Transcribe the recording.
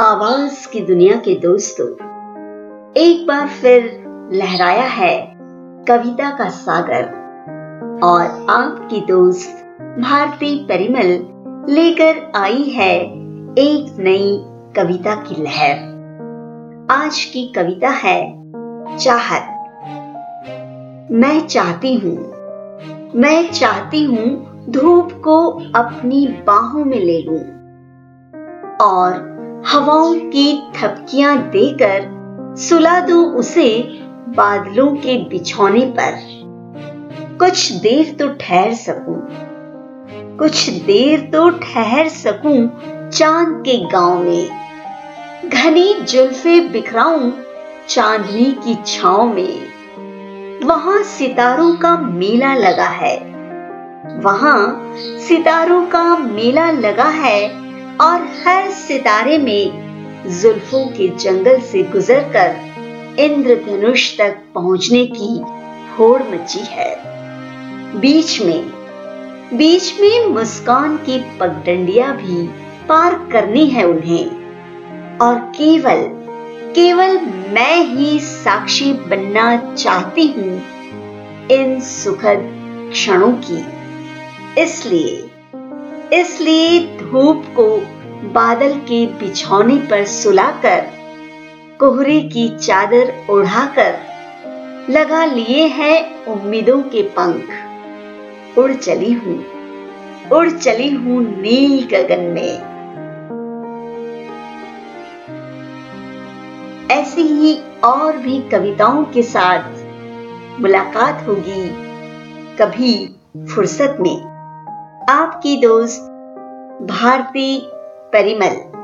आवाज़ की दुनिया के दोस्तों, एक बार फिर लहराया है कविता का सागर और आपकी दोस्त भारती परिमल लेकर आई है एक नई कविता की लहर। आज की कविता है चाहत। मैं चाहती हूँ, मैं चाहती हूँ धूप को अपनी बाहों में ले लूँ और हवाओं की थपकियाँ देकर सुला दूँ उसे बादलों के बिछौने पर। कुछ देर तो ठहर सकूँ, कुछ देर तो ठहर सकूँ चाँद के गाँव में। घनी जुल्फे बिखराऊं चांदनी की छाव में। वहाँ सितारों का मेला लगा है, वहाँ सितारों का मेला लगा है और हर सितारे में जुल्फों के जंगल से गुजरकर इंद्रधनुष तक पहुँचने की होड़ मची है। बीच में बीच में मुस्कान की पगडंडिया भी पार करनी है उन्हें। और केवल केवल मैं ही साक्षी बनना चाहती हूँ इन सुखद क्षणों की। इसलिए इसलिए धूप को बादल के बिछौने पर सुलाकर, कोहरे की चादर ओढ़ाकर लगा लिए हैं उम्मीदों के पंख। उड़ चली हूँ, उड़ चली हूँ नील गगन में। ऐसी ही और भी कविताओं के साथ मुलाकात होगी कभी फुर्सत में। आपकी दोस्त, भारती परिमल।